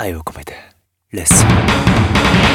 愛を込めてレッスン。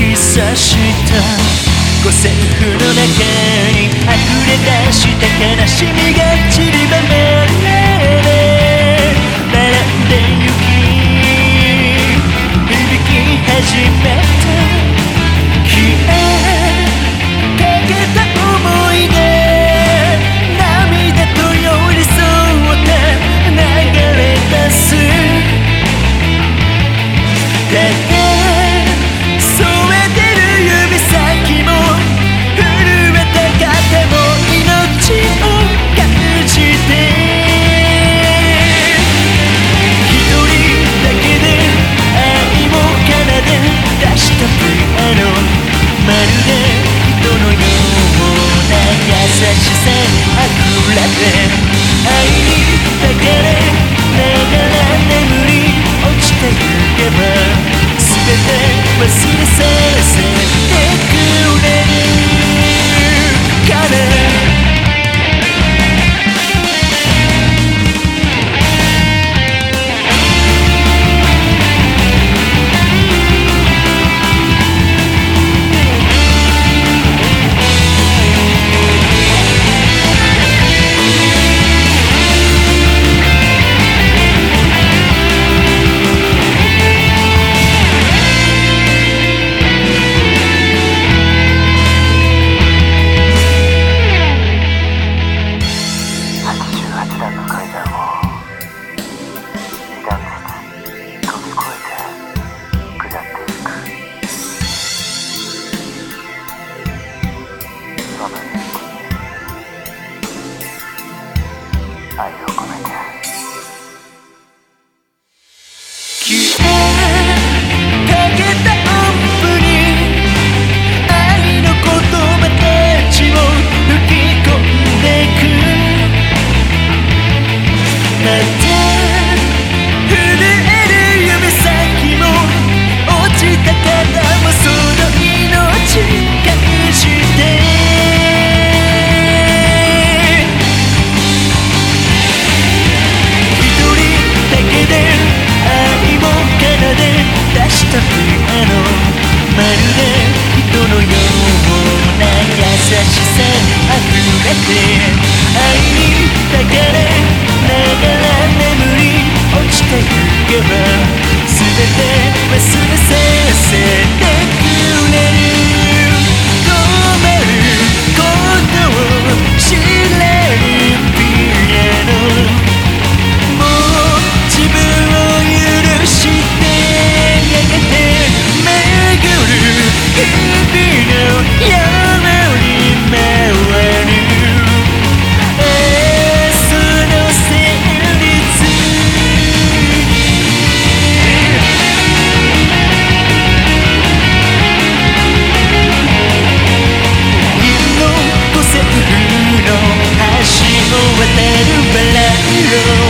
き刺した。五線譜の中に溢れ出した悲しみが was innocent Yeah. まるで人のような優しさあふれて愛に抱かれながら眠り落ちてゆけば You.